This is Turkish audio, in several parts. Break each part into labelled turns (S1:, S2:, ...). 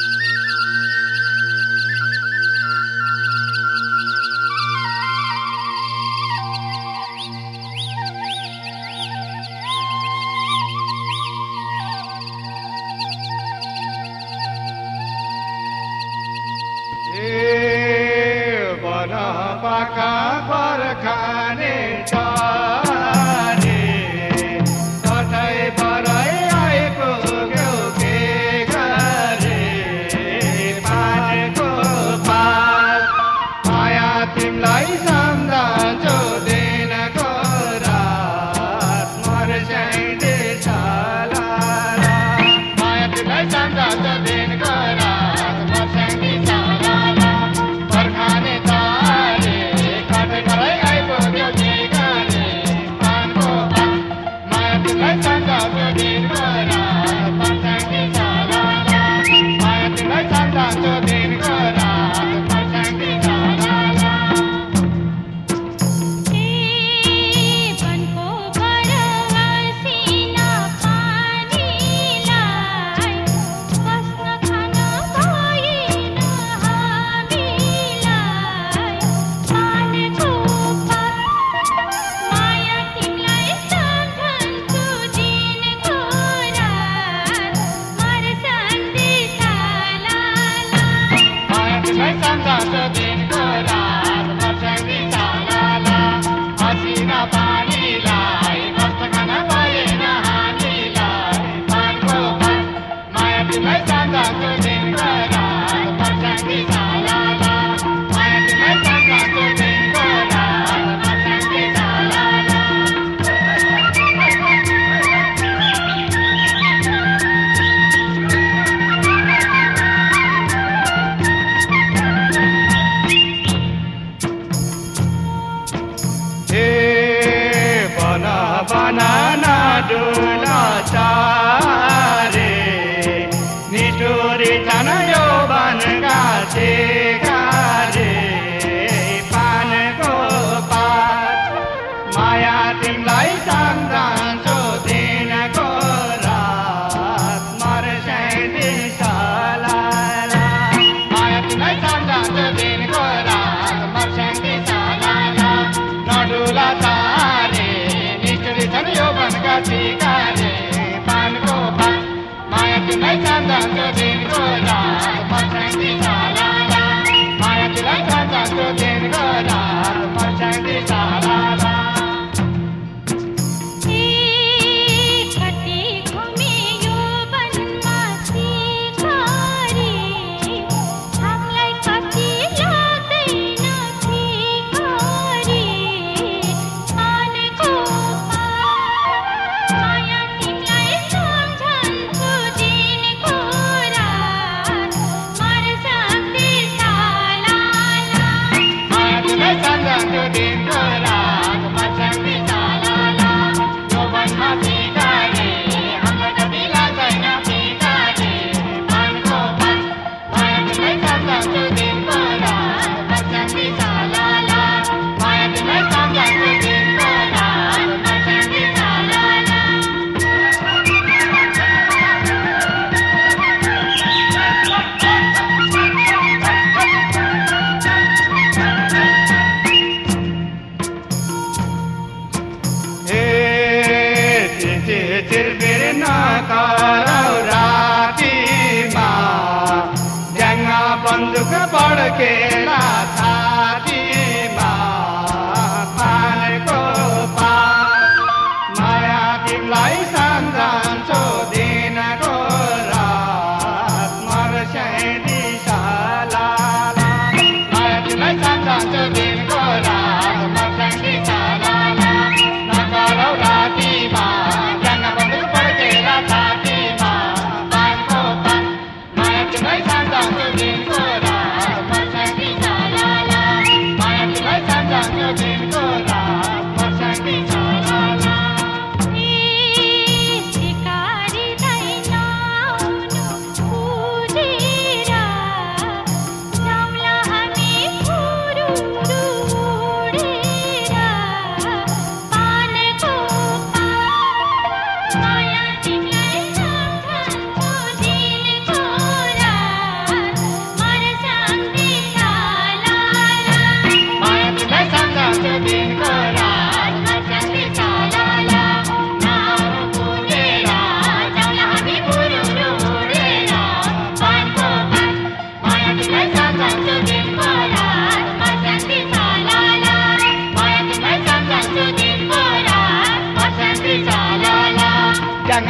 S1: Música Thank you. ಅಂದುಕ ಬಡಕೇರಾ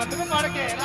S1: मतलब मार के।